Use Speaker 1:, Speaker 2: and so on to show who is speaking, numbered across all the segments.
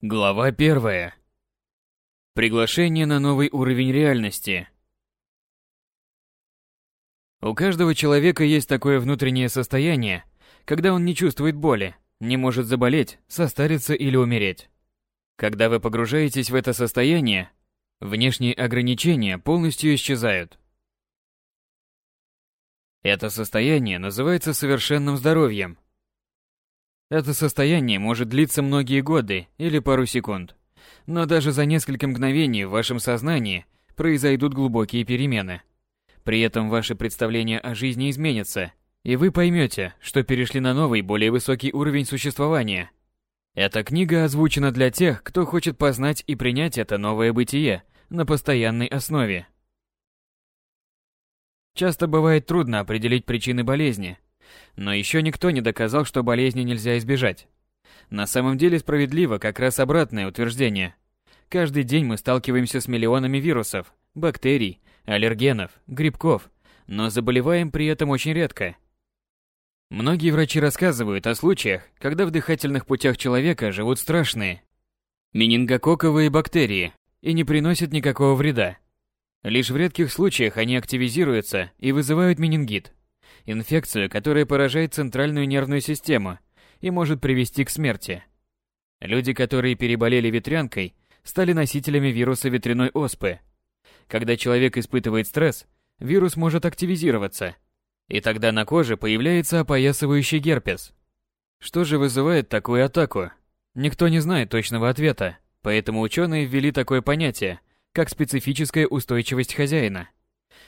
Speaker 1: Глава первая. Приглашение на новый уровень реальности. У каждого человека есть такое внутреннее состояние, когда он не чувствует боли, не может заболеть, состариться или умереть. Когда вы погружаетесь в это состояние, внешние ограничения полностью исчезают. Это состояние называется совершенным здоровьем – это состояние может длиться многие годы или пару секунд. Но даже за несколько мгновений в вашем сознании произойдут глубокие перемены. При этом ваши представления о жизни изменятся, и вы поймете, что перешли на новый, более высокий уровень существования. Эта книга озвучена для тех, кто хочет познать и принять это новое бытие на постоянной основе. Часто бывает трудно определить причины болезни, но еще никто не доказал, что болезни нельзя избежать. На самом деле справедливо как раз обратное утверждение. Каждый день мы сталкиваемся с миллионами вирусов, бактерий, аллергенов, грибков, но заболеваем при этом очень редко. Многие врачи рассказывают о случаях, когда в дыхательных путях человека живут страшные менингококковые бактерии и не приносят никакого вреда. Лишь в редких случаях они активизируются и вызывают менингит инфекцию, которая поражает центральную нервную систему и может привести к смерти. Люди, которые переболели ветрянкой, стали носителями вируса ветряной оспы. Когда человек испытывает стресс, вирус может активизироваться, и тогда на коже появляется опоясывающий герпес. Что же вызывает такую атаку? Никто не знает точного ответа, поэтому ученые ввели такое понятие, как специфическая устойчивость хозяина.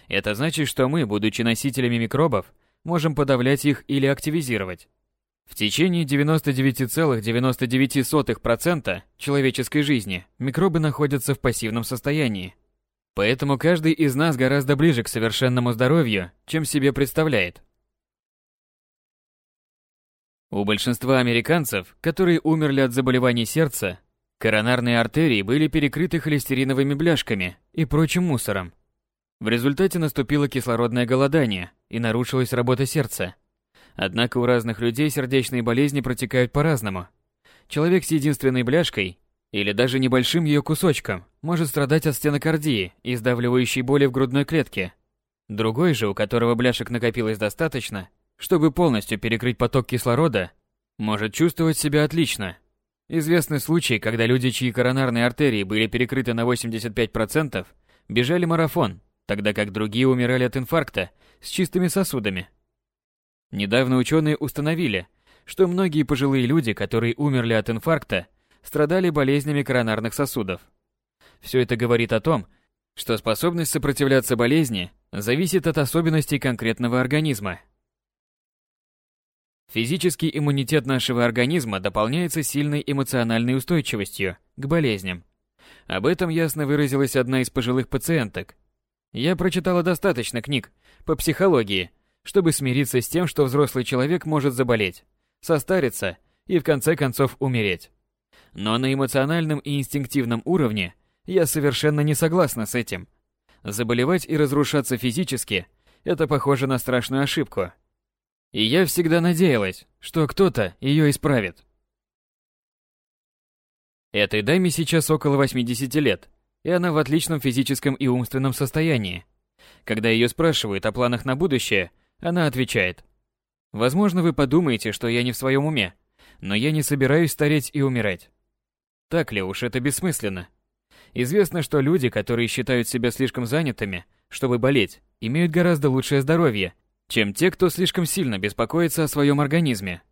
Speaker 1: Это значит, что мы, будучи носителями микробов, можем подавлять их или активизировать. В течение 99,99% человеческой жизни микробы находятся в пассивном состоянии. Поэтому каждый из нас гораздо ближе к совершенному здоровью, чем себе представляет. У большинства американцев, которые умерли от заболеваний сердца, коронарные артерии были перекрыты холестериновыми бляшками и прочим мусором. В результате наступило кислородное голодание и нарушилась работа сердца. Однако у разных людей сердечные болезни протекают по-разному. Человек с единственной бляшкой или даже небольшим ее кусочком может страдать от стенокардии и сдавливающей боли в грудной клетке. Другой же, у которого бляшек накопилось достаточно, чтобы полностью перекрыть поток кислорода, может чувствовать себя отлично. Известны случаи, когда люди, чьи коронарные артерии были перекрыты на 85%, бежали марафон тогда как другие умирали от инфаркта с чистыми сосудами. Недавно ученые установили, что многие пожилые люди, которые умерли от инфаркта, страдали болезнями коронарных сосудов. Все это говорит о том, что способность сопротивляться болезни зависит от особенностей конкретного организма. Физический иммунитет нашего организма дополняется сильной эмоциональной устойчивостью к болезням. Об этом ясно выразилась одна из пожилых пациенток, я прочитала достаточно книг по психологии, чтобы смириться с тем, что взрослый человек может заболеть, состариться и в конце концов умереть. Но на эмоциональном и инстинктивном уровне я совершенно не согласна с этим. Заболевать и разрушаться физически – это похоже на страшную ошибку. И я всегда надеялась, что кто-то ее исправит. Этой даме сейчас около 80 лет, и она в отличном физическом и умственном состоянии. Когда ее спрашивают о планах на будущее, она отвечает. «Возможно, вы подумаете, что я не в своем уме, но я не собираюсь стареть и умирать». Так ли уж это бессмысленно? Известно, что люди, которые считают себя слишком занятыми, чтобы болеть, имеют гораздо лучшее здоровье, чем те, кто слишком сильно беспокоится о своем организме.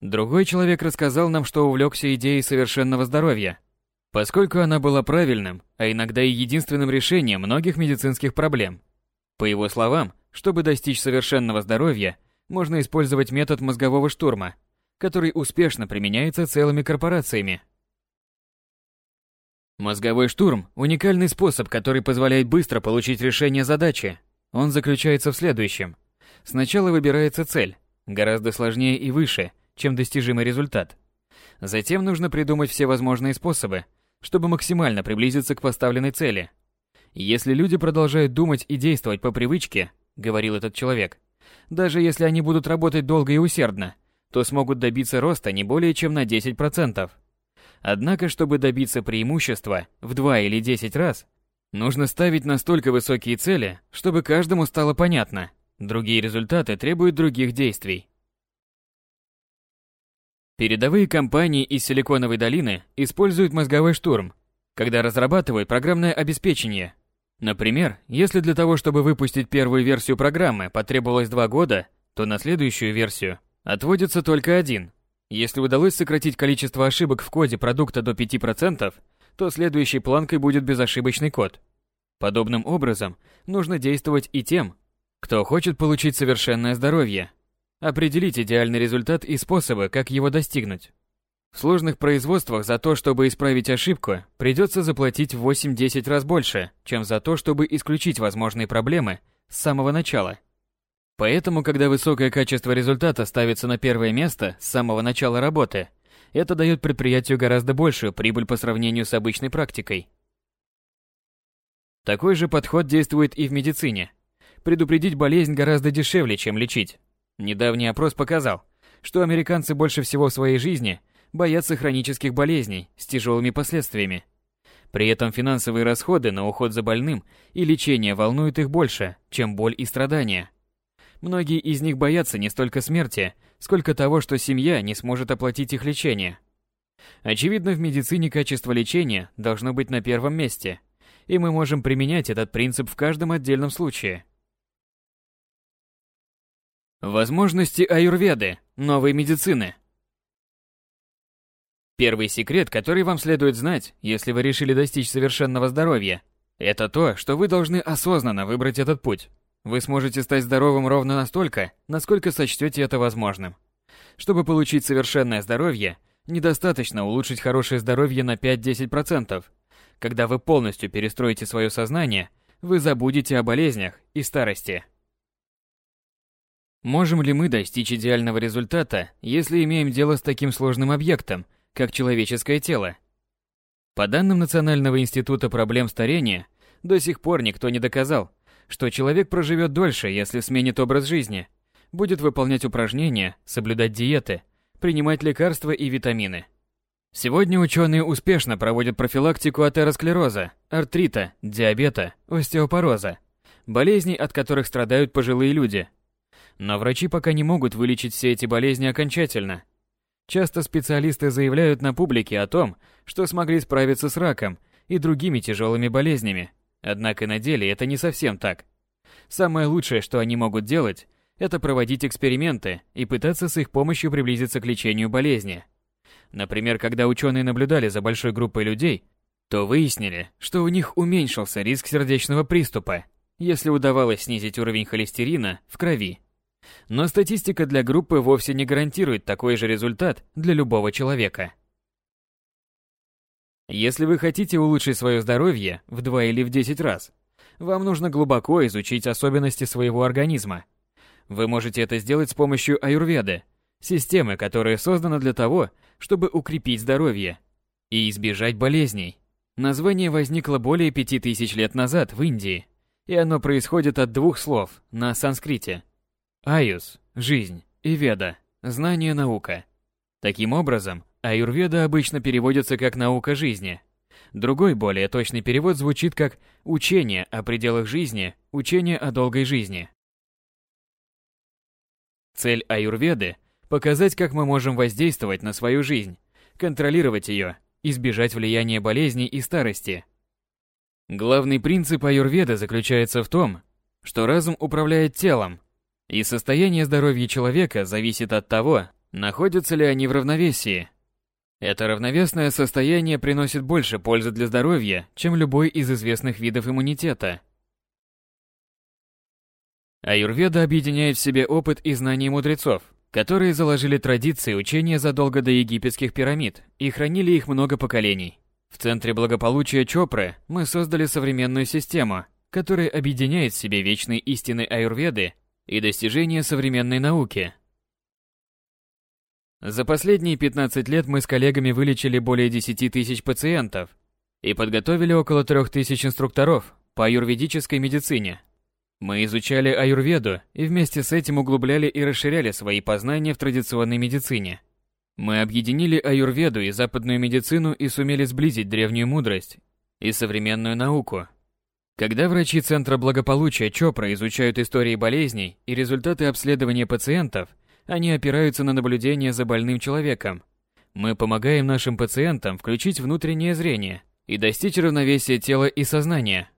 Speaker 1: Другой человек рассказал нам, что увлекся идеей совершенного здоровья – поскольку она была правильным, а иногда и единственным решением многих медицинских проблем. По его словам, чтобы достичь совершенного здоровья, можно использовать метод мозгового штурма, который успешно применяется целыми корпорациями. Мозговой штурм – уникальный способ, который позволяет быстро получить решение задачи. Он заключается в следующем. Сначала выбирается цель, гораздо сложнее и выше, чем достижимый результат. Затем нужно придумать все возможные способы, чтобы максимально приблизиться к поставленной цели. Если люди продолжают думать и действовать по привычке, говорил этот человек, даже если они будут работать долго и усердно, то смогут добиться роста не более чем на 10%. Однако, чтобы добиться преимущества в 2 или 10 раз, нужно ставить настолько высокие цели, чтобы каждому стало понятно. Другие результаты требуют других действий. Передовые компании из Силиконовой долины используют мозговой штурм, когда разрабатывают программное обеспечение. Например, если для того, чтобы выпустить первую версию программы, потребовалось два года, то на следующую версию отводится только один. Если удалось сократить количество ошибок в коде продукта до 5%, то следующей планкой будет безошибочный код. Подобным образом, нужно действовать и тем, кто хочет получить совершенное здоровье, Определить идеальный результат и способы, как его достигнуть. В сложных производствах за то, чтобы исправить ошибку, придется заплатить в 8-10 раз больше, чем за то, чтобы исключить возможные проблемы с самого начала. Поэтому, когда высокое качество результата ставится на первое место с самого начала работы, это дает предприятию гораздо большую прибыль по сравнению с обычной практикой. Такой же подход действует и в медицине. Предупредить болезнь гораздо дешевле, чем лечить. Недавний опрос показал, что американцы больше всего в своей жизни боятся хронических болезней с тяжелыми последствиями. При этом финансовые расходы на уход за больным и лечение волнуют их больше, чем боль и страдания. Многие из них боятся не столько смерти, сколько того, что семья не сможет оплатить их лечение. Очевидно, в медицине качество лечения должно быть на первом месте, и мы можем применять этот принцип в каждом отдельном случае. Возможности аюрведы, новой медицины. Первый секрет, который вам следует знать, если вы решили достичь совершенного здоровья, это то, что вы должны осознанно выбрать этот путь. Вы сможете стать здоровым ровно настолько, насколько сочтете это возможным. Чтобы получить совершенное здоровье, недостаточно улучшить хорошее здоровье на 5-10%. Когда вы полностью перестроите свое сознание, вы забудете о болезнях и старости. Можем ли мы достичь идеального результата, если имеем дело с таким сложным объектом, как человеческое тело? По данным Национального института проблем старения, до сих пор никто не доказал, что человек проживет дольше, если сменит образ жизни, будет выполнять упражнения, соблюдать диеты, принимать лекарства и витамины. Сегодня ученые успешно проводят профилактику атеросклероза, артрита, диабета, остеопороза, болезней, от которых страдают пожилые люди – но врачи пока не могут вылечить все эти болезни окончательно. Часто специалисты заявляют на публике о том, что смогли справиться с раком и другими тяжелыми болезнями. Однако на деле это не совсем так. Самое лучшее, что они могут делать, это проводить эксперименты и пытаться с их помощью приблизиться к лечению болезни. Например, когда ученые наблюдали за большой группой людей, то выяснили, что у них уменьшился риск сердечного приступа, если удавалось снизить уровень холестерина в крови но статистика для группы вовсе не гарантирует такой же результат для любого человека. Если вы хотите улучшить свое здоровье в 2 или в 10 раз, вам нужно глубоко изучить особенности своего организма. Вы можете это сделать с помощью аюрведы, системы, которая создана для того, чтобы укрепить здоровье и избежать болезней. Название возникло более 5000 лет назад в Индии, и оно происходит от двух слов на санскрите Аюс – жизнь, и Веда – знание, наука. Таким образом, аюрведа обычно переводится как «наука жизни». Другой, более точный перевод звучит как «учение о пределах жизни», «учение о долгой жизни». Цель аюрведы – показать, как мы можем воздействовать на свою жизнь, контролировать ее, избежать влияния болезней и старости. Главный принцип аюрведы заключается в том, что разум управляет телом, и состояние здоровья человека зависит от того, находятся ли они в равновесии. Это равновесное состояние приносит больше пользы для здоровья, чем любой из известных видов иммунитета. Аюрведа объединяет в себе опыт и знания мудрецов, которые заложили традиции учения задолго до египетских пирамид и хранили их много поколений. В центре благополучия Чопры мы создали современную систему, которая объединяет в себе вечные истины аюрведы и достижения современной науки. За последние 15 лет мы с коллегами вылечили более 10 тысяч пациентов и подготовили около 3000 инструкторов по аюрведической медицине. Мы изучали аюрведу и вместе с этим углубляли и расширяли свои познания в традиционной медицине. Мы объединили аюрведу и западную медицину и сумели сблизить древнюю мудрость и современную науку. Когда врачи Центра благополучия Чопра изучают истории болезней и результаты обследования пациентов, они опираются на наблюдение за больным человеком. Мы помогаем нашим пациентам включить внутреннее зрение и достичь равновесия тела и сознания.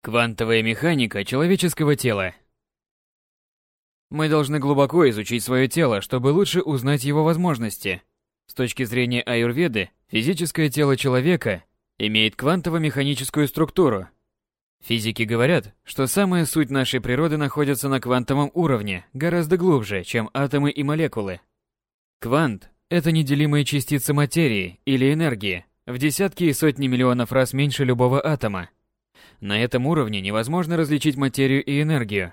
Speaker 1: Квантовая механика человеческого тела. Мы должны глубоко изучить свое тело, чтобы лучше узнать его возможности. С точки зрения аюрведы, физическое тело человека имеет квантово-механическую структуру. Физики говорят, что самая суть нашей природы находится на квантовом уровне, гораздо глубже, чем атомы и молекулы. Квант – это неделимые частицы материи или энергии, в десятки и сотни миллионов раз меньше любого атома. На этом уровне невозможно различить материю и энергию.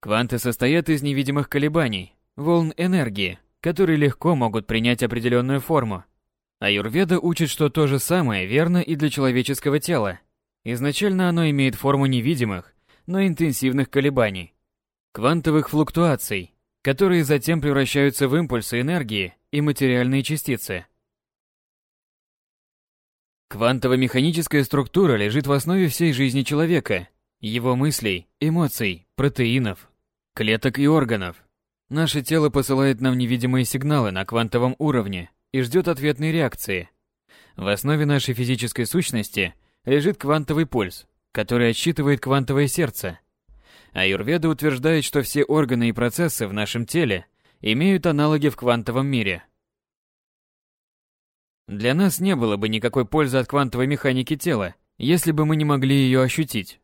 Speaker 1: Кванты состоят из невидимых колебаний, волн энергии, которые легко могут принять определенную форму. Аюрведа учит, что то же самое верно и для человеческого тела. Изначально оно имеет форму невидимых, но интенсивных колебаний, квантовых флуктуаций, которые затем превращаются в импульсы энергии и материальные частицы. Квантово-механическая структура лежит в основе всей жизни человека, его мыслей, эмоций, протеинов, клеток и органов. Наше тело посылает нам невидимые сигналы на квантовом уровне и ждет ответной реакции. В основе нашей физической сущности лежит квантовый пульс, который отсчитывает квантовое сердце. Аюрведа утверждает, что все органы и процессы в нашем теле имеют аналоги в квантовом мире – для нас не было бы никакой пользы от квантовой механики тела, если бы мы не могли ее ощутить.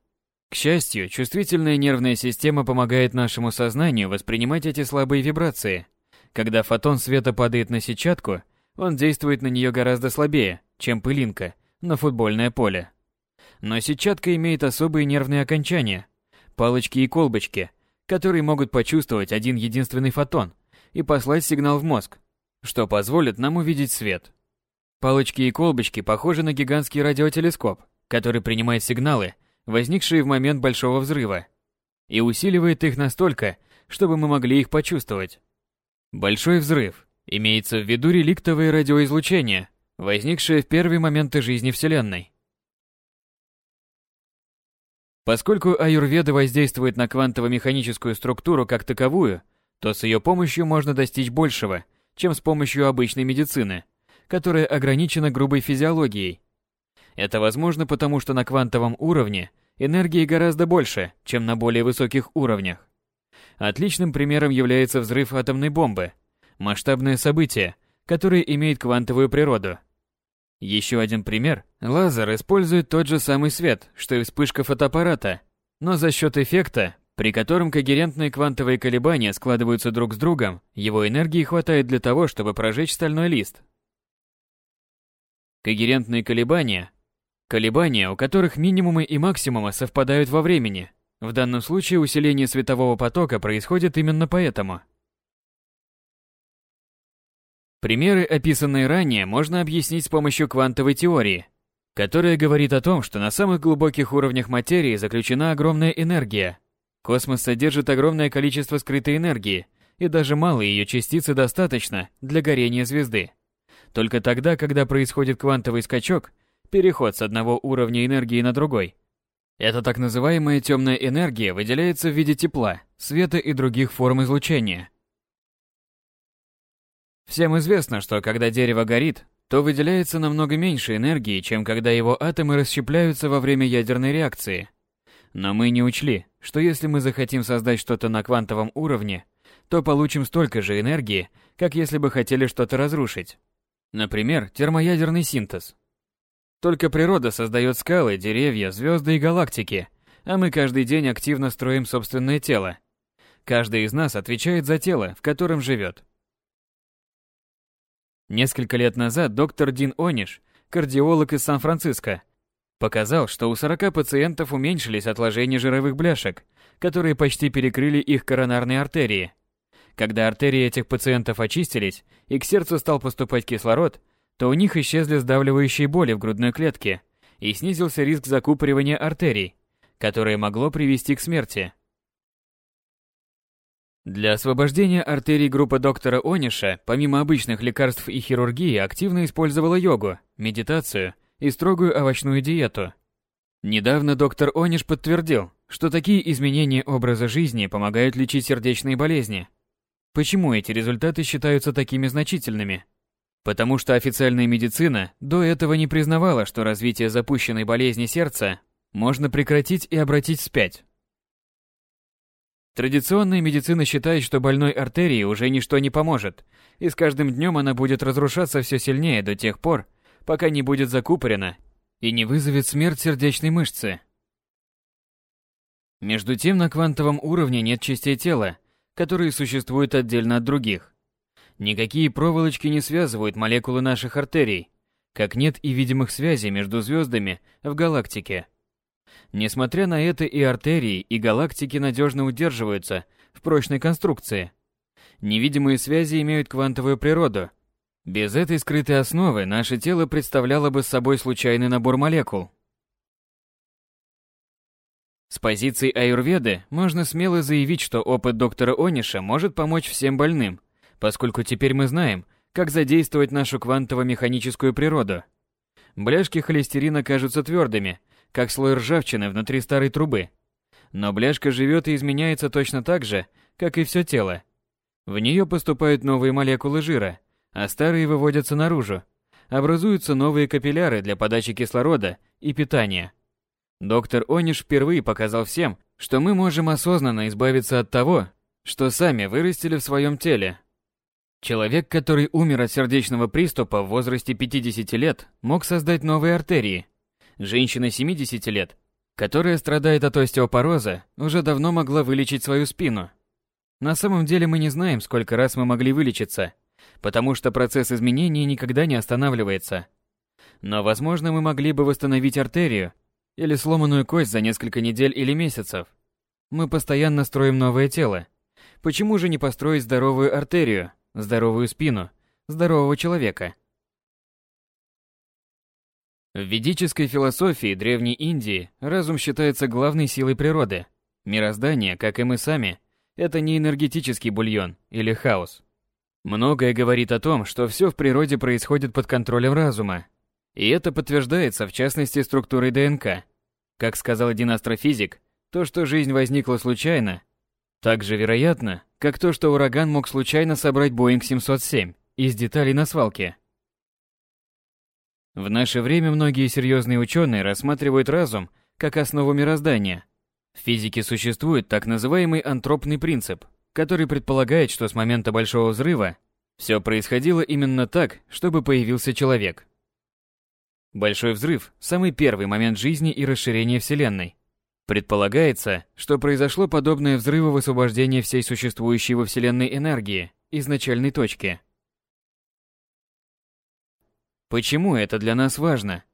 Speaker 1: К счастью, чувствительная нервная система помогает нашему сознанию воспринимать эти слабые вибрации. Когда фотон света падает на сетчатку, он действует на нее гораздо слабее, чем пылинка на футбольное поле. Но сетчатка имеет особые нервные окончания, палочки и колбочки, которые могут почувствовать один единственный фотон и послать сигнал в мозг, что позволит нам увидеть свет. Палочки и колбочки похожи на гигантский радиотелескоп, который принимает сигналы, возникшие в момент большого взрыва, и усиливает их настолько, чтобы мы могли их почувствовать. Большой взрыв имеется в виду реликтовое радиоизлучение, возникшее в первые моменты жизни Вселенной. Поскольку аюрведа воздействует на квантово-механическую структуру как таковую, то с ее помощью можно достичь большего, чем с помощью обычной медицины – которая ограничена грубой физиологией. Это возможно потому, что на квантовом уровне энергии гораздо больше, чем на более высоких уровнях. Отличным примером является взрыв атомной бомбы, масштабное событие, которое имеет квантовую природу. Еще один пример – лазер использует тот же самый свет, что и вспышка фотоаппарата, но за счет эффекта, при котором когерентные квантовые колебания складываются друг с другом, его энергии хватает для того, чтобы прожечь стальной лист, Когерентные колебания – колебания, у которых минимумы и максимумы совпадают во времени. В данном случае усиление светового потока происходит именно поэтому. Примеры, описанные ранее, можно объяснить с помощью квантовой теории, которая говорит о том, что на самых глубоких уровнях материи заключена огромная энергия. Космос содержит огромное количество скрытой энергии, и даже малые ее частицы достаточно для горения звезды. Только тогда, когда происходит квантовый скачок, переход с одного уровня энергии на другой, эта так называемая темная энергия выделяется в виде тепла, света и других форм излучения. Всем известно, что когда дерево горит, то выделяется намного меньше энергии, чем когда его атомы расщепляются во время ядерной реакции. Но мы не учли, что если мы захотим создать что-то на квантовом уровне, то получим столько же энергии, как если бы хотели что-то разрушить. Например, термоядерный синтез. Только природа создает скалы, деревья, звезды и галактики, а мы каждый день активно строим собственное тело. Каждый из нас отвечает за тело, в котором живет. Несколько лет назад доктор Дин Ониш, кардиолог из Сан-Франциско, показал, что у 40 пациентов уменьшились отложения жировых бляшек, которые почти перекрыли их коронарные артерии. Когда артерии этих пациентов очистились и к сердцу стал поступать кислород, то у них исчезли сдавливающие боли в грудной клетке и снизился риск закупоривания артерий, которое могло привести к смерти. Для освобождения артерий группа доктора Ониша, помимо обычных лекарств и хирургии, активно использовала йогу, медитацию и строгую овощную диету. Недавно доктор Ониш подтвердил, что такие изменения образа жизни помогают лечить сердечные болезни. Почему эти результаты считаются такими значительными? Потому что официальная медицина до этого не признавала, что развитие запущенной болезни сердца можно прекратить и обратить вспять. Традиционная медицина считает, что больной артерии уже ничто не поможет, и с каждым днем она будет разрушаться все сильнее до тех пор, пока не будет закупорена и не вызовет смерть сердечной мышцы. Между тем, на квантовом уровне нет частей тела, которые существуют отдельно от других. Никакие проволочки не связывают молекулы наших артерий, как нет и видимых связей между звездами в галактике. Несмотря на это и артерии, и галактики надежно удерживаются в прочной конструкции. Невидимые связи имеют квантовую природу. Без этой скрытой основы наше тело представляло бы собой случайный набор молекул. С позиции аюрведы можно смело заявить, что опыт доктора Ониша может помочь всем больным, поскольку теперь мы знаем, как задействовать нашу квантово-механическую природу. Бляшки холестерина кажутся твердыми, как слой ржавчины внутри старой трубы. Но бляшка живет и изменяется точно так же, как и все тело. В нее поступают новые молекулы жира, а старые выводятся наружу. Образуются новые капилляры для подачи кислорода и питания. Доктор Ониш впервые показал всем, что мы можем осознанно избавиться от того, что сами вырастили в своем теле. Человек, который умер от сердечного приступа в возрасте 50 лет, мог создать новые артерии, женщина 70 лет, которая страдает от остеопороза, уже давно могла вылечить свою спину. На самом деле мы не знаем, сколько раз мы могли вылечиться, потому что процесс изменений никогда не останавливается. Но, возможно, мы могли бы восстановить артерию или сломанную кость за несколько недель или месяцев. Мы постоянно строим новое тело. Почему же не построить здоровую артерию, здоровую спину, здорового человека? В ведической философии Древней Индии разум считается главной силой природы. Мироздание, как и мы сами, это не энергетический бульон или хаос. Многое говорит о том, что все в природе происходит под контролем разума. И это подтверждается в частности структурой ДНК. Как сказал один астрофизик, то, что жизнь возникла случайно, так же вероятно, как то, что ураган мог случайно собрать Боинг 707 из деталей на свалке. В наше время многие серьезные ученые рассматривают разум как основу мироздания. В физике существует так называемый антропный принцип, который предполагает, что с момента Большого Взрыва все происходило именно так, чтобы появился человек. Большой Взрыв – самый первый момент жизни и расширения Вселенной. Предполагается, что произошло подобное взрыву высвобождения всей существующей во Вселенной энергии из начальной точки – Почему это для нас важно?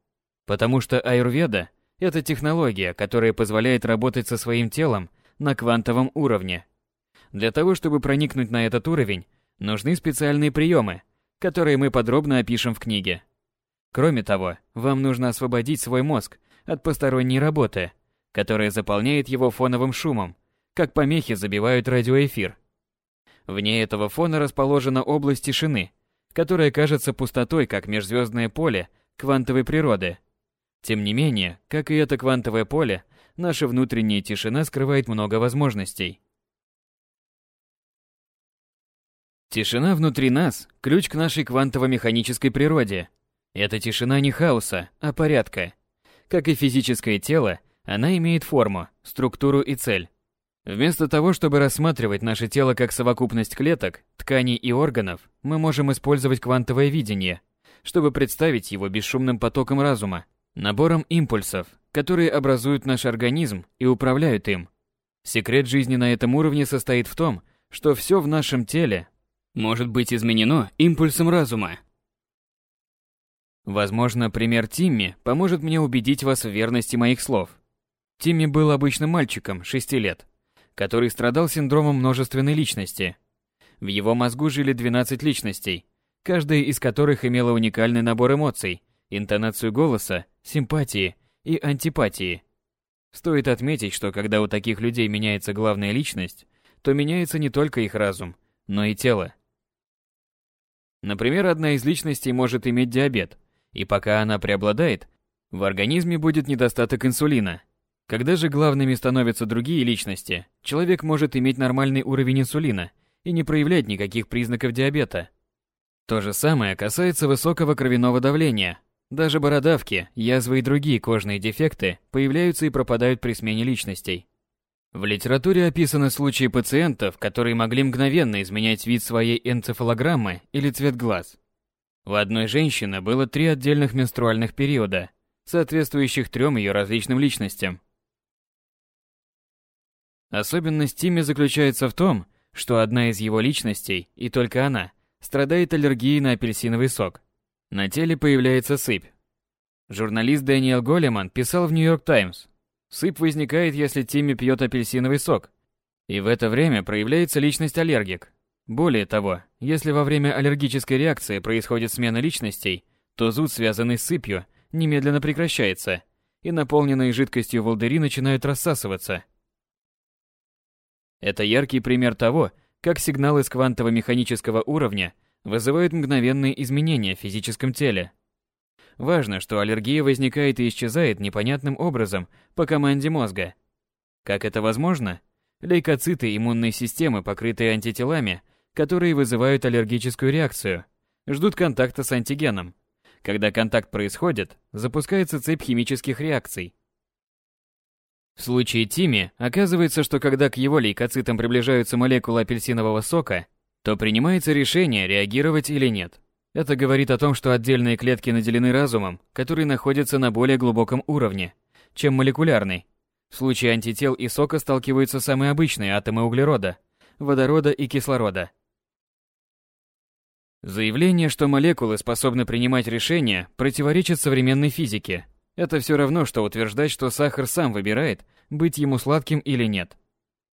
Speaker 1: Потому что аюрведа – это технология, которая позволяет работать со своим телом на квантовом уровне. Для того, чтобы проникнуть на этот уровень, нужны специальные приемы, которые мы подробно опишем в книге. Кроме того, вам нужно освободить свой мозг от посторонней работы, которая заполняет его фоновым шумом, как помехи забивают радиоэфир. Вне этого фона расположена область тишины – которая кажется пустотой, как межзвездное поле квантовой природы. Тем не менее, как и это квантовое поле, наша внутренняя тишина скрывает много возможностей. Тишина внутри нас – ключ к нашей квантово-механической природе. Эта тишина не хаоса, а порядка. Как и физическое тело, она имеет форму, структуру и цель. Вместо того, чтобы рассматривать наше тело как совокупность клеток, тканей и органов, мы можем использовать квантовое видение, чтобы представить его бесшумным потоком разума, набором импульсов, которые образуют наш организм и управляют им. Секрет жизни на этом уровне состоит в том, что все в нашем теле может быть изменено импульсом разума. Возможно, пример Тимми поможет мне убедить вас в верности моих слов. Тимми был обычным мальчиком, 6 лет, который страдал синдромом множественной личности. В его мозгу жили 12 личностей, каждая из которых имела уникальный набор эмоций, интонацию голоса, симпатии и антипатии. Стоит отметить, что когда у таких людей меняется главная личность, то меняется не только их разум, но и тело. Например, одна из личностей может иметь диабет, и пока она преобладает, в организме будет недостаток инсулина. Когда же главными становятся другие личности, человек может иметь нормальный уровень инсулина и не проявлять никаких признаков диабета. То же самое касается высокого кровяного давления. Даже бородавки, язвы и другие кожные дефекты появляются и пропадают при смене личностей. В литературе описаны случаи пациентов, которые могли мгновенно изменять вид своей энцефалограммы или цвет глаз. У одной женщины было три отдельных менструальных периода, соответствующих трем ее различным личностям. Особенность Тимми заключается в том, что одна из его личностей, и только она, страдает аллергией на апельсиновый сок. На теле появляется сыпь. Журналист Дэниел Големан писал в Нью-Йорк Таймс, Сыпь возникает, если Тимми пьет апельсиновый сок. И в это время проявляется личность аллергик. Более того, если во время аллергической реакции происходит смена личностей, то зуд, связанный с сыпью, немедленно прекращается, и наполненные жидкостью волдыри начинают рассасываться. Это яркий пример того, как сигналы с квантово-механического уровня вызывают мгновенные изменения в физическом теле. Важно, что аллергия возникает и исчезает непонятным образом по команде мозга. Как это возможно? Лейкоциты иммунной системы, покрытые антителами, которые вызывают аллергическую реакцию, ждут контакта с антигеном. Когда контакт происходит, запускается цепь химических реакций. В случае Тими оказывается, что когда к его лейкоцитам приближаются молекулы апельсинового сока, то принимается решение, реагировать или нет. Это говорит о том, что отдельные клетки наделены разумом, который находится на более глубоком уровне, чем молекулярный. В случае антител и сока сталкиваются самые обычные атомы углерода, водорода и кислорода. Заявление, что молекулы способны принимать решения, противоречит современной физике. Это все равно, что утверждать, что сахар сам выбирает, быть ему сладким или нет.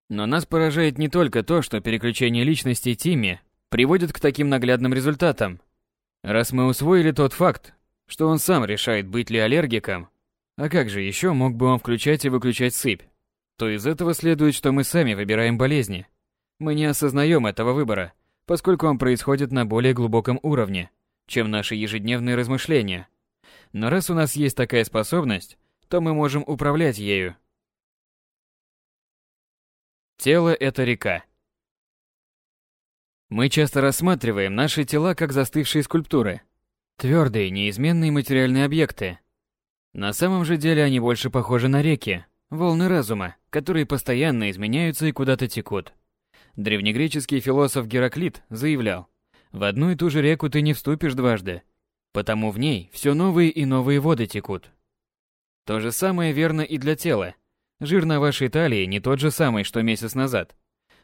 Speaker 1: Но нас поражает не только то, что переключение личности Тимми приводит к таким наглядным результатам, Раз мы усвоили тот факт, что он сам решает, быть ли аллергиком, а как же еще мог бы он включать и выключать сыпь, то из этого следует, что мы сами выбираем болезни. Мы не осознаем этого выбора, поскольку он происходит на более глубоком уровне, чем наши ежедневные размышления. Но раз у нас есть такая способность, то мы можем управлять ею. Тело – это река. Мы часто рассматриваем наши тела как застывшие скульптуры. Твердые, неизменные материальные объекты. На самом же деле они больше похожи на реки, волны разума, которые постоянно изменяются и куда-то текут. Древнегреческий философ Гераклит заявлял, «В одну и ту же реку ты не вступишь дважды, потому в ней все новые и новые воды текут». То же самое верно и для тела. Жир на вашей талии не тот же самый, что месяц назад.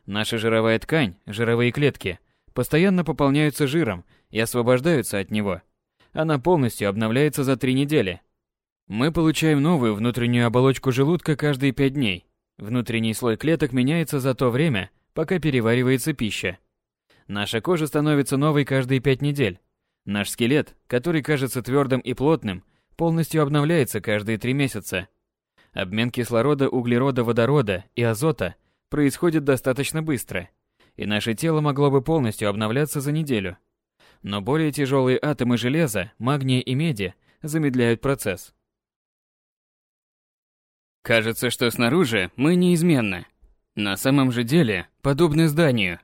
Speaker 1: Наша жировая ткань, жировые клетки, постоянно пополняются жиром и освобождаются от него. Она полностью обновляется за три недели. Мы получаем новую внутреннюю оболочку желудка каждые пять дней. Внутренний слой клеток меняется за то время, пока переваривается пища. Наша кожа становится новой каждые пять недель. Наш скелет, который кажется твердым и плотным, полностью обновляется каждые три месяца. Обмен кислорода, углерода, водорода и азота происходит достаточно быстро, и наше тело могло бы полностью обновляться за неделю. Но более тяжелые атомы железа, магния и меди замедляют процесс. Кажется, что снаружи мы неизменны. На самом же деле подобны зданию,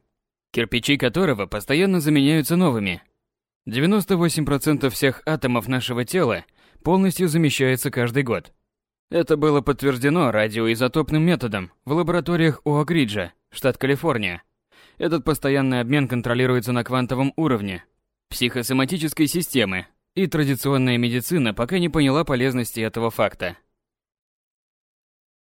Speaker 1: кирпичи которого постоянно заменяются новыми. 98% всех атомов нашего тела полностью замещается каждый год. Это было подтверждено радиоизотопным методом в лабораториях Уокриджа, штат Калифорния. Этот постоянный обмен контролируется на квантовом уровне психосоматической системы, и традиционная медицина пока не поняла полезности этого факта.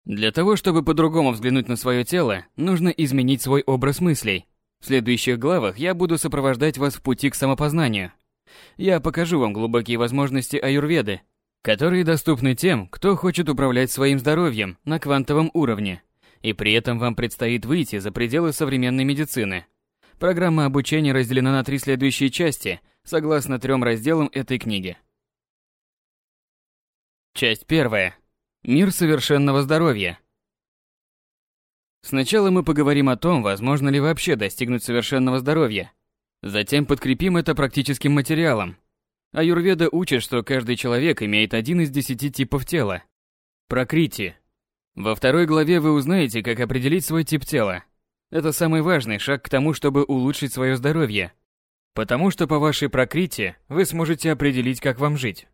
Speaker 1: Для того, чтобы по-другому взглянуть на свое тело, нужно изменить свой образ мыслей. В следующих главах я буду сопровождать вас в пути к самопознанию. Я покажу вам глубокие возможности аюрведы, которые доступны тем, кто хочет управлять своим здоровьем на квантовом уровне, и при этом вам предстоит выйти за пределы современной медицины. Программа обучения разделена на три следующие части, согласно трем разделам этой книги. Часть первая. Мир совершенного здоровья. Сначала мы поговорим о том, возможно ли вообще достигнуть совершенного здоровья. Затем подкрепим это практическим материалом. Аюрведа учит, что каждый человек имеет один из десяти типов тела. Прокрити. Во второй главе вы узнаете, как определить свой тип тела. Это самый важный шаг к тому, чтобы улучшить свое здоровье. Потому что по вашей прокрите вы сможете определить, как вам жить.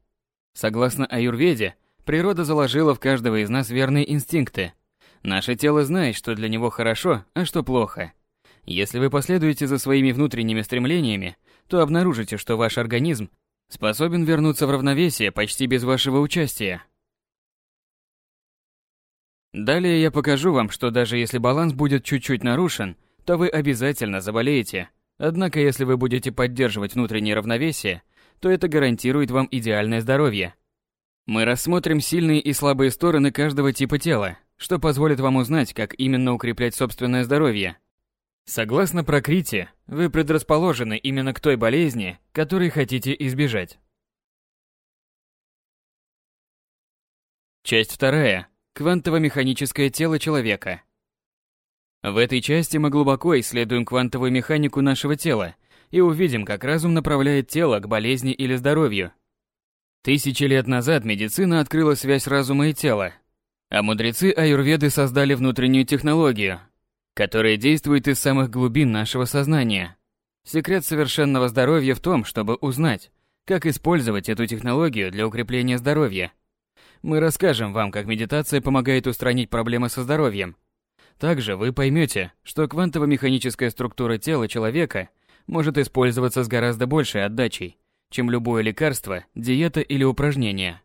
Speaker 1: Согласно аюрведе, природа заложила в каждого из нас верные инстинкты. Наше тело знает, что для него хорошо, а что плохо. Если вы последуете за своими внутренними стремлениями, то обнаружите, что ваш организм способен вернуться в равновесие почти без вашего участия. Далее я покажу вам, что даже если баланс будет чуть-чуть нарушен, то вы обязательно заболеете. Однако если вы будете поддерживать внутреннее равновесие, то это гарантирует вам идеальное здоровье. Мы рассмотрим сильные и слабые стороны каждого типа тела, что позволит вам узнать, как именно укреплять собственное здоровье. Согласно Прокрите, вы предрасположены именно к той болезни, которой хотите избежать. Часть вторая. Квантово-механическое тело человека. В этой части мы глубоко исследуем квантовую механику нашего тела и увидим, как разум направляет тело к болезни или здоровью. Тысячи лет назад медицина открыла связь разума и тела, а мудрецы аюрведы создали внутреннюю технологию, которая действует из самых глубин нашего сознания. Секрет совершенного здоровья в том, чтобы узнать, как использовать эту технологию для укрепления здоровья. Мы расскажем вам, как медитация помогает устранить проблемы со здоровьем. Также вы поймете, что квантово-механическая структура тела человека может использоваться с гораздо большей отдачей, чем любое лекарство, диета или упражнение.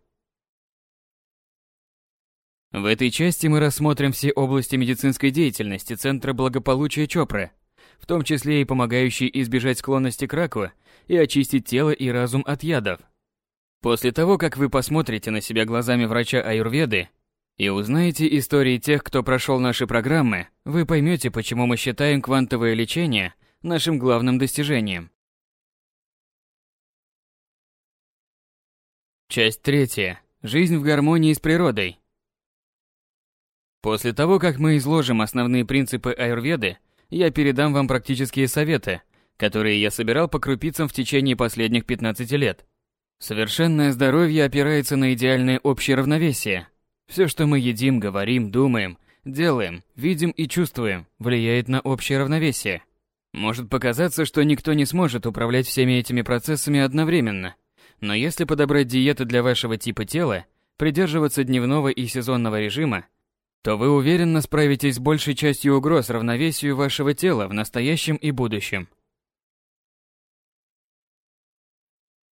Speaker 1: В этой части мы рассмотрим все области медицинской деятельности Центра благополучия Чопры, в том числе и помогающие избежать склонности к раку и очистить тело и разум от ядов. После того, как вы посмотрите на себя глазами врача аюрведы и узнаете истории тех, кто прошел наши программы, вы поймете, почему мы считаем квантовое лечение нашим главным достижением. Часть третья. Жизнь в гармонии с природой. После того, как мы изложим основные принципы аюрведы, я передам вам практические советы, которые я собирал по крупицам в течение последних 15 лет. Совершенное здоровье опирается на идеальное общее равновесие. Все, что мы едим, говорим, думаем, делаем, видим и чувствуем, влияет на общее равновесие. Может показаться, что никто не сможет управлять всеми этими процессами одновременно. Но если подобрать диету для вашего типа тела, придерживаться дневного и сезонного режима, то вы уверенно справитесь с большей частью угроз равновесию вашего тела в настоящем и будущем.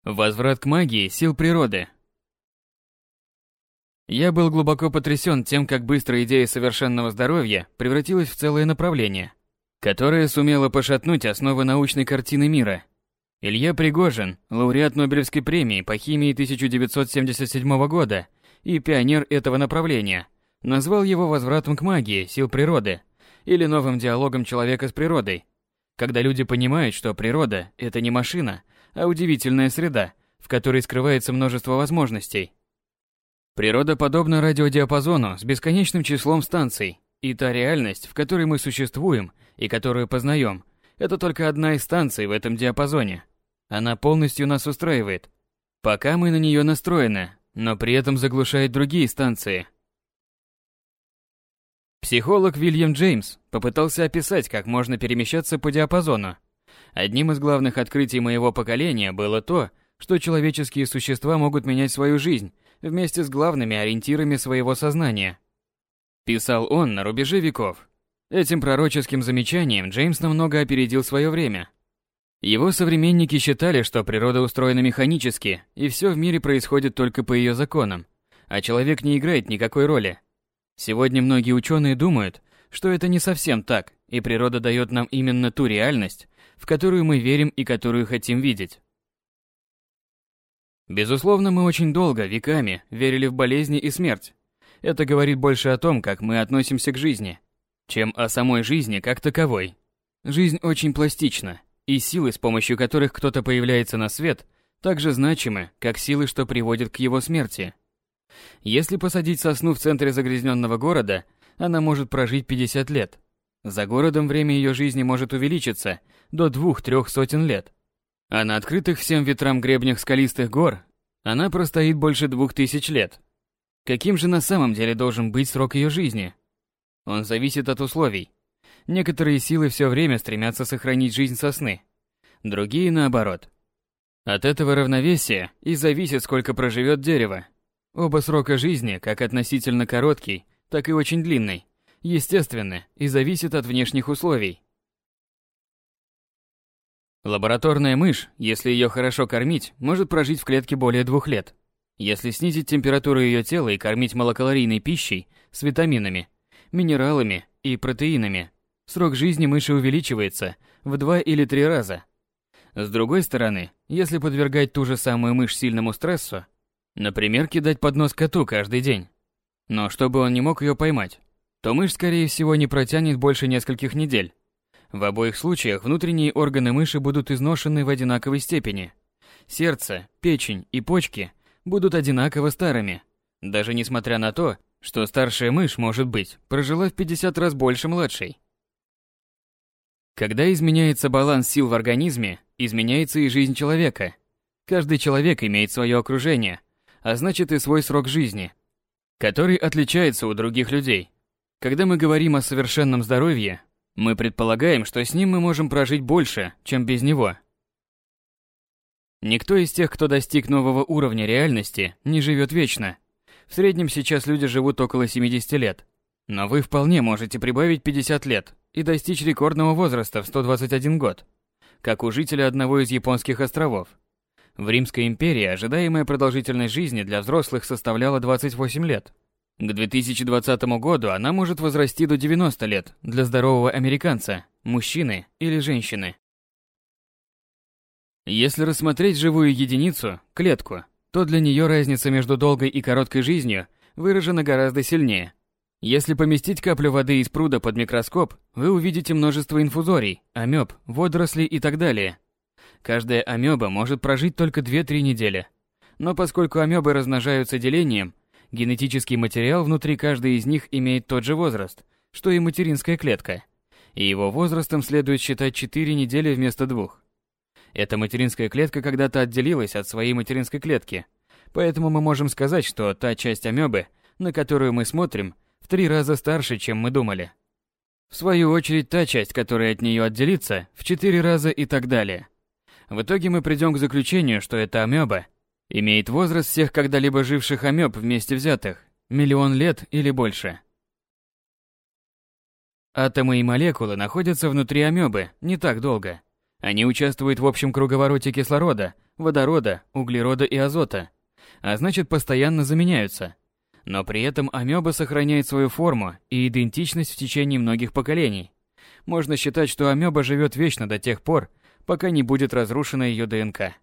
Speaker 1: Возврат к магии сил природы. Я был глубоко потрясен тем, как быстро идея совершенного здоровья превратилась в целое направление, которое сумело пошатнуть основы научной картины мира. Илья Пригожин, лауреат Нобелевской премии по химии 1977 года и пионер этого направления – назвал его возвратом к магии сил природы или новым диалогом человека с природой, когда люди понимают, что природа – это не машина, а удивительная среда, в которой скрывается множество возможностей. Природа подобна радиодиапазону с бесконечным числом станций, и та реальность, в которой мы существуем и которую познаем, это только одна из станций в этом диапазоне. Она полностью нас устраивает, пока мы на нее настроены, но при этом заглушает другие станции – Психолог Вильям Джеймс попытался описать, как можно перемещаться по диапазону. Одним из главных открытий моего поколения было то, что человеческие существа могут менять свою жизнь вместе с главными ориентирами своего сознания. Писал он на рубеже веков. Этим пророческим замечанием Джеймс намного опередил свое время. Его современники считали, что природа устроена механически, и все в мире происходит только по ее законам, а человек не играет никакой роли. Сегодня многие ученые думают, что это не совсем так, и природа дает нам именно ту реальность, в которую мы верим и которую хотим видеть. Безусловно, мы очень долго, веками, верили в болезни и смерть. Это говорит больше о том, как мы относимся к жизни, чем о самой жизни как таковой. Жизнь очень пластична, и силы, с помощью которых кто-то появляется на свет, так же значимы, как силы, что приводят к его смерти. Если посадить сосну в центре загрязненного города, она может прожить 50 лет. За городом время ее жизни может увеличиться до двух-трех сотен лет. А на открытых всем ветрам гребнях скалистых гор она простоит больше двух тысяч лет. Каким же на самом деле должен быть срок ее жизни? Он зависит от условий. Некоторые силы все время стремятся сохранить жизнь сосны, другие наоборот. От этого равновесия и зависит, сколько проживет дерево. Оба срока жизни, как относительно короткий, так и очень длинный, естественны и зависят от внешних условий. Лабораторная мышь, если ее хорошо кормить, может прожить в клетке более двух лет. Если снизить температуру ее тела и кормить малокалорийной пищей с витаминами, минералами и протеинами, срок жизни мыши увеличивается в два или три раза. С другой стороны, если подвергать ту же самую мышь сильному стрессу, например, кидать под нос коту каждый день, но чтобы он не мог ее поймать, то мышь, скорее всего, не протянет больше нескольких недель. В обоих случаях внутренние органы мыши будут изношены в одинаковой степени. Сердце, печень и почки будут одинаково старыми, даже несмотря на то, что старшая мышь, может быть, прожила в 50 раз больше младшей. Когда изменяется баланс сил в организме, изменяется и жизнь человека. Каждый человек имеет свое окружение, а значит и свой срок жизни, который отличается у других людей. Когда мы говорим о совершенном здоровье, мы предполагаем, что с ним мы можем прожить больше, чем без него. Никто из тех, кто достиг нового уровня реальности, не живет вечно. В среднем сейчас люди живут около 70 лет. Но вы вполне можете прибавить 50 лет и достичь рекордного возраста в 121 год, как у жителя одного из японских островов. В Римской империи ожидаемая продолжительность жизни для взрослых составляла 28 лет. К 2020 году она может возрасти до 90 лет для здорового американца, мужчины или женщины. Если рассмотреть живую единицу, клетку, то для нее разница между долгой и короткой жизнью выражена гораздо сильнее. Если поместить каплю воды из пруда под микроскоп, вы увидите множество инфузорий, амеб, водорослей и так далее. Каждая амеба может прожить только 2-3 недели. Но поскольку амебы размножаются делением, Генетический материал внутри каждой из них имеет тот же возраст, что и материнская клетка. И его возрастом следует считать 4 недели вместо двух. Эта материнская клетка когда-то отделилась от своей материнской клетки, поэтому мы можем сказать, что та часть амебы, на которую мы смотрим, в три раза старше, чем мы думали. В свою очередь, та часть, которая от нее отделится, в четыре раза и так далее. В итоге мы придем к заключению, что эта амеба Имеет возраст всех когда-либо живших амеб вместе взятых, миллион лет или больше. Атомы и молекулы находятся внутри амебы не так долго. Они участвуют в общем круговороте кислорода, водорода, углерода и азота, а значит постоянно заменяются. Но при этом амеба сохраняет свою форму и идентичность в течение многих поколений. Можно считать, что амеба живет вечно до тех пор, пока не будет разрушена ее ДНК.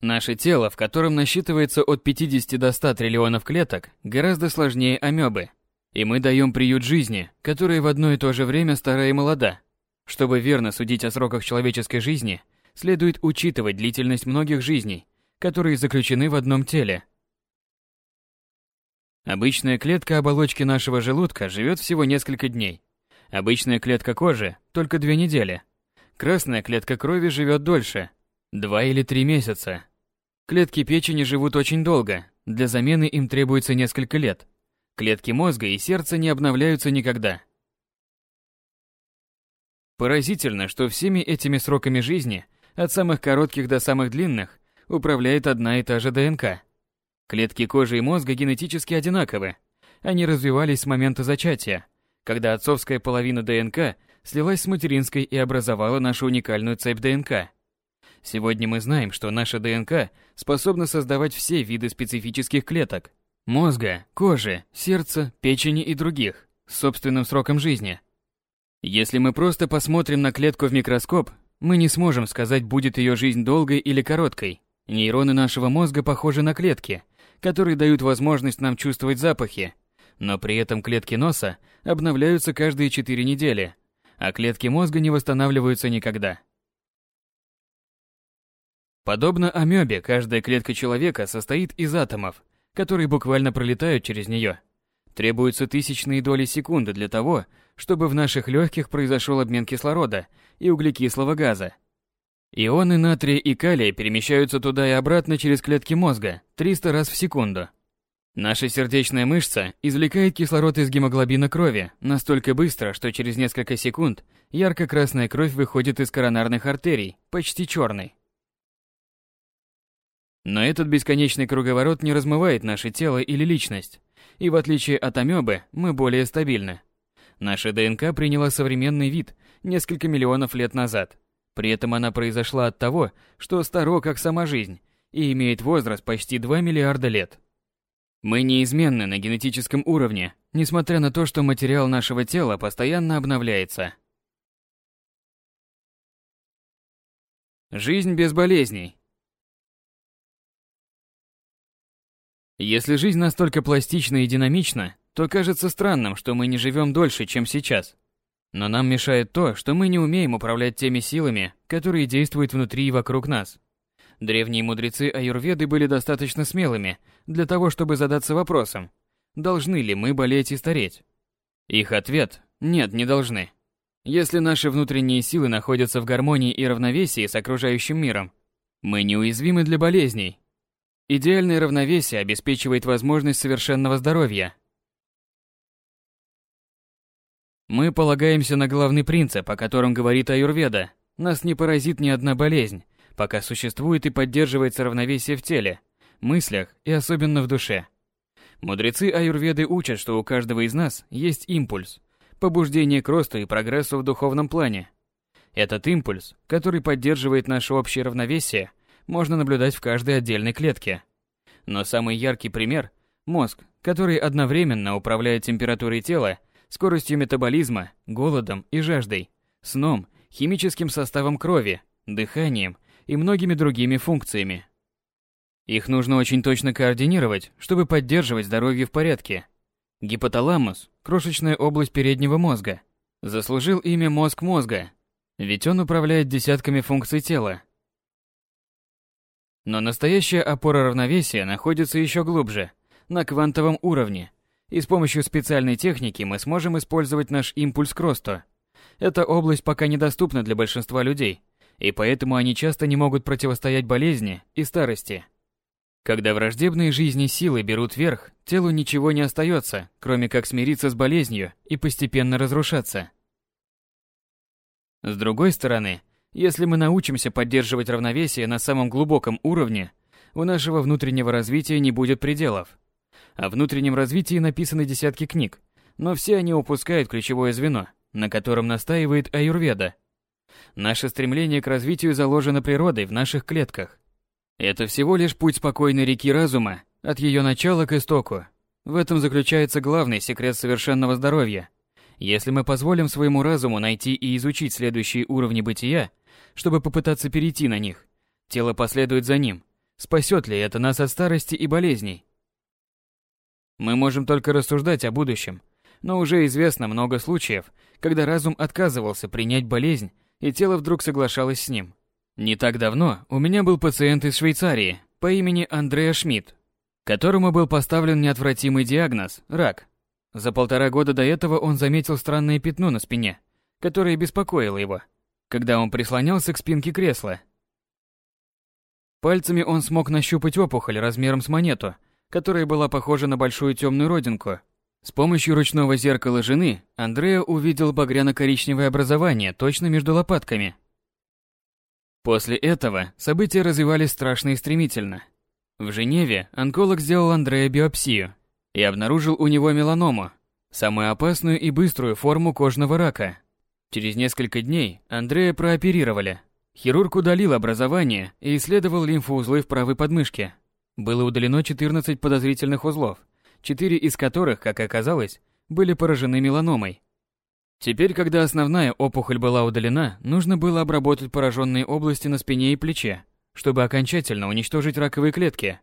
Speaker 1: Наше тело, в котором насчитывается от 50 до 100 триллионов клеток, гораздо сложнее амебы. И мы даем приют жизни, которая в одно и то же время старая и молода. Чтобы верно судить о сроках человеческой жизни, следует учитывать длительность многих жизней, которые заключены в одном теле. Обычная клетка оболочки нашего желудка живет всего несколько дней. Обычная клетка кожи – только две недели. Красная клетка крови живет дольше – два или три месяца. Клетки печени живут очень долго, для замены им требуется несколько лет. Клетки мозга и сердца не обновляются никогда. Поразительно, что всеми этими сроками жизни, от самых коротких до самых длинных, управляет одна и та же ДНК. Клетки кожи и мозга генетически одинаковы. Они развивались с момента зачатия, когда отцовская половина ДНК слилась с материнской и образовала нашу уникальную цепь ДНК. Сегодня мы знаем, что наша ДНК способна создавать все виды специфических клеток – мозга, кожи, сердца, печени и других, с собственным сроком жизни. Если мы просто посмотрим на клетку в микроскоп, мы не сможем сказать, будет ее жизнь долгой или короткой. Нейроны нашего мозга похожи на клетки, которые дают возможность нам чувствовать запахи, но при этом клетки носа обновляются каждые 4 недели, а клетки мозга не восстанавливаются никогда. Подобно амебе, каждая клетка человека состоит из атомов, которые буквально пролетают через нее. Требуются тысячные доли секунды для того, чтобы в наших легких произошел обмен кислорода и углекислого газа. Ионы натрия и калия перемещаются туда и обратно через клетки мозга 300 раз в секунду. Наша сердечная мышца извлекает кислород из гемоглобина крови настолько быстро, что через несколько секунд ярко-красная кровь выходит из коронарных артерий, почти черной. Но этот бесконечный круговорот не размывает наше тело или личность, и в отличие от амебы, мы более стабильны. Наша ДНК приняла современный вид несколько миллионов лет назад. При этом она произошла от того, что старо как сама жизнь, и имеет возраст почти 2 миллиарда лет. Мы неизменны на генетическом уровне, несмотря на то, что материал нашего тела постоянно обновляется. Жизнь без болезней. Если жизнь настолько пластична и динамична, то кажется странным, что мы не живем дольше, чем сейчас. Но нам мешает то, что мы не умеем управлять теми силами, которые действуют внутри и вокруг нас. Древние мудрецы аюрведы были достаточно смелыми для того, чтобы задаться вопросом, должны ли мы болеть и стареть. Их ответ – нет, не должны. Если наши внутренние силы находятся в гармонии и равновесии с окружающим миром, мы неуязвимы для болезней. Идеальное равновесие обеспечивает возможность совершенного здоровья. Мы полагаемся на главный принцип, о котором говорит аюрведа. Нас не поразит ни одна болезнь, пока существует и поддерживается равновесие в теле, мыслях и особенно в душе. Мудрецы аюрведы учат, что у каждого из нас есть импульс, побуждение к росту и прогрессу в духовном плане. Этот импульс, который поддерживает наше общее равновесие, можно наблюдать в каждой отдельной клетке. Но самый яркий пример – мозг, который одновременно управляет температурой тела, скоростью метаболизма, голодом и жаждой, сном, химическим составом крови, дыханием и многими другими функциями. Их нужно очень точно координировать, чтобы поддерживать здоровье в порядке. Гипоталамус, крошечная область переднего мозга, заслужил имя мозг мозга, ведь он управляет десятками функций тела. Но настоящая опора равновесия находится еще глубже, на квантовом уровне, и с помощью специальной техники мы сможем использовать наш импульс к росту. Эта область пока недоступна для большинства людей, и поэтому они часто не могут противостоять болезни и старости. Когда враждебные жизни силы берут верх, телу ничего не остается, кроме как смириться с болезнью и постепенно разрушаться. С другой стороны, если мы научимся поддерживать равновесие на самом глубоком уровне, у нашего внутреннего развития не будет пределов. О внутреннем развитии написаны десятки книг, но все они упускают ключевое звено, на котором настаивает аюрведа – Наше стремление к развитию заложено природой в наших клетках. Это всего лишь путь спокойной реки разума, от ее начала к истоку. В этом заключается главный секрет совершенного здоровья. Если мы позволим своему разуму найти и изучить следующие уровни бытия, чтобы попытаться перейти на них, тело последует за ним. Спасет ли это нас от старости и болезней? Мы можем только рассуждать о будущем, но уже известно много случаев, когда разум отказывался принять болезнь и тело вдруг соглашалось с ним. Не так давно у меня был пациент из Швейцарии по имени Андреа Шмидт, которому был поставлен неотвратимый диагноз – рак. За полтора года до этого он заметил странное пятно на спине, которое беспокоило его, когда он прислонялся к спинке кресла. Пальцами он смог нащупать опухоль размером с монету, которая была похожа на большую темную родинку – с помощью ручного зеркала жены Андреа увидел багряно-коричневое образование точно между лопатками. После этого события развивались страшно и стремительно. В Женеве онколог сделал Андрея биопсию и обнаружил у него меланому, самую опасную и быструю форму кожного рака. Через несколько дней Андрея прооперировали. Хирург удалил образование и исследовал лимфоузлы в правой подмышке. Было удалено 14 подозрительных узлов – четыре из которых, как оказалось, были поражены меланомой. Теперь, когда основная опухоль была удалена, нужно было обработать пораженные области на спине и плече, чтобы окончательно уничтожить раковые клетки.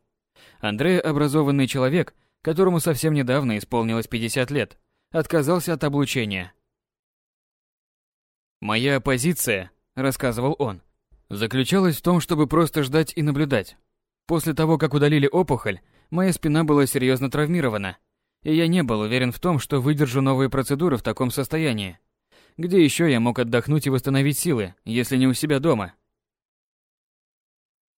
Speaker 1: Андрей, образованный человек, которому совсем недавно исполнилось 50 лет, отказался от облучения. «Моя позиция», — рассказывал он, — заключалась в том, чтобы просто ждать и наблюдать. После того, как удалили опухоль, Моя спина была серьезно травмирована. И я не был уверен в том, что выдержу новые процедуры в таком состоянии. Где еще я мог отдохнуть и восстановить силы, если не у себя дома?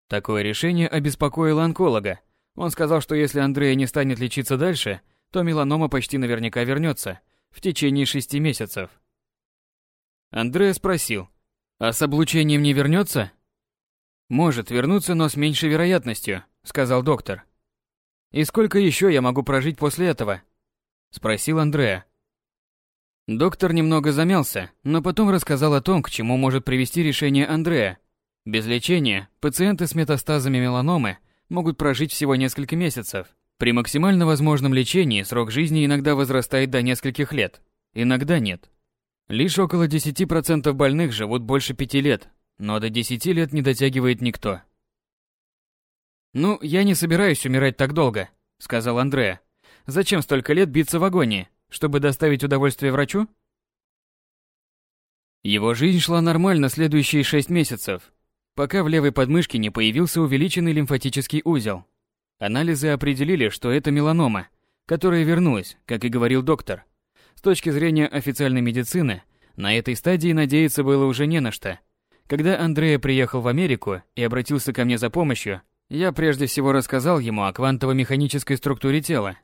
Speaker 1: Такое решение обеспокоило онколога. Он сказал, что если Андрея не станет лечиться дальше, то меланома почти наверняка вернется в течение шести месяцев. Андрея спросил, а с облучением не вернется? Может вернуться, но с меньшей вероятностью, сказал доктор. И сколько еще я могу прожить после этого? Спросил Андрея. Доктор немного замялся, но потом рассказал о том, к чему может привести решение Андрея. Без лечения пациенты с метастазами меланомы могут прожить всего несколько месяцев. При максимально возможном лечении срок жизни иногда возрастает до нескольких лет, иногда нет. Лишь около 10% больных живут больше 5 лет, но до 10 лет не дотягивает никто. «Ну, я не собираюсь умирать так долго», — сказал Андреа. «Зачем столько лет биться в агонии? чтобы доставить удовольствие врачу? Его жизнь шла нормально следующие шесть месяцев, пока в левой подмышке не появился увеличенный лимфатический узел. Анализы определили, что это меланома, которая вернулась, как и говорил доктор. С точки зрения официальной медицины, на этой стадии надеяться было уже не на что. Когда Андрея приехал в Америку и обратился ко мне за помощью, я прежде всего рассказал ему о квантово-механической структуре тела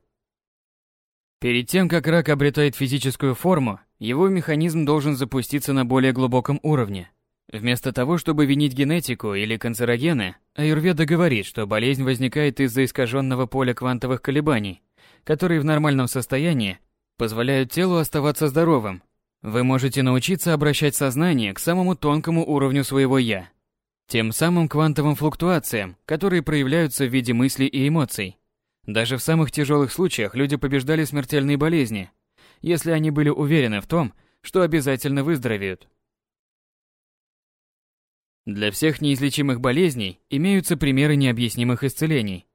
Speaker 1: Перед тем, как рак обретает физическую форму, его механизм должен запуститься на более глубоком уровне. Вместо того, чтобы винить генетику или канцерогены, Аюрведа говорит, что болезнь возникает из-за искаженного поля квантовых колебаний, которые в нормальном состоянии позволяют телу оставаться здоровым. Вы можете научиться обращать сознание к самому тонкому уровню своего «я», тем самым квантовым флуктуациям, которые проявляются в виде мыслей и эмоций. Даже в самых тяжелых случаях люди побеждали смертельные болезни, если они были уверены в том, что обязательно выздоровеют. Для всех неизлечимых болезней имеются примеры необъяснимых исцелений.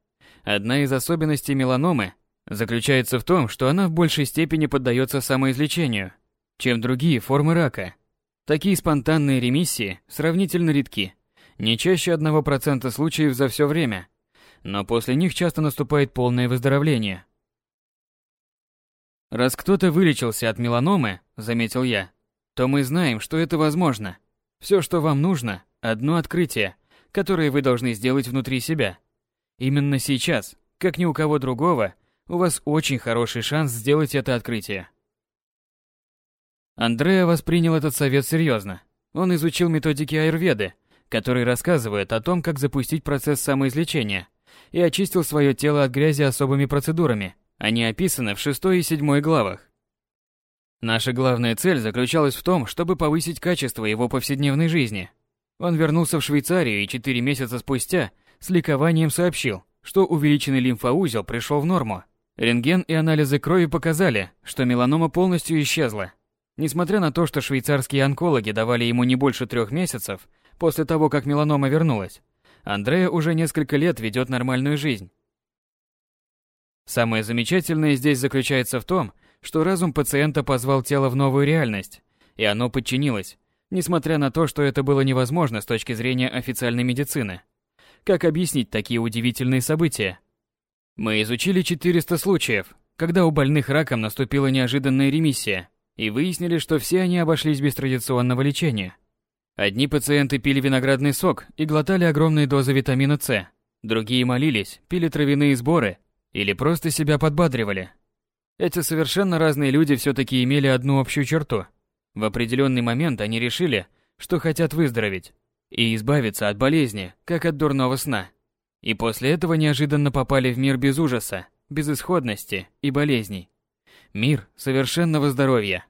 Speaker 1: Одна из особенностей меланомы заключается в том, что она в большей степени поддается самоизлечению, чем другие формы рака. Такие спонтанные ремиссии сравнительно редки, не чаще 1% случаев за все время – но после них часто наступает полное выздоровление. Раз кто-то вылечился от меланомы, заметил я, то мы знаем, что это возможно. Все, что вам нужно, одно открытие, которое вы должны сделать внутри себя. Именно сейчас, как ни у кого другого, у вас очень хороший шанс сделать это открытие. Андреа воспринял этот совет серьезно. Он изучил методики аюрведы, которые рассказывают о том, как запустить процесс самоизлечения – и очистил свое тело от грязи особыми процедурами. Они описаны в шестой и седьмой главах. Наша главная цель заключалась в том, чтобы повысить качество его повседневной жизни. Он вернулся в Швейцарию и четыре месяца спустя с ликованием сообщил, что увеличенный лимфоузел пришел в норму. Рентген и анализы крови показали, что меланома полностью исчезла. Несмотря на то, что швейцарские онкологи давали ему не больше трех месяцев после того, как меланома вернулась, Андрея уже несколько лет ведет нормальную жизнь. Самое замечательное здесь заключается в том, что разум пациента позвал тело в новую реальность, и оно подчинилось, несмотря на то, что это было невозможно с точки зрения официальной медицины. Как объяснить такие удивительные события? Мы изучили 400 случаев, когда у больных раком наступила неожиданная ремиссия, и выяснили, что все они обошлись без традиционного лечения. Одни пациенты пили виноградный сок и глотали огромные дозы витамина С, другие молились, пили травяные сборы или просто себя подбадривали. Эти совершенно разные люди все-таки имели одну общую черту. В определенный момент они решили, что хотят выздороветь и избавиться от болезни, как от дурного сна. И после этого неожиданно попали в мир без ужаса, безысходности и болезней. Мир совершенного здоровья.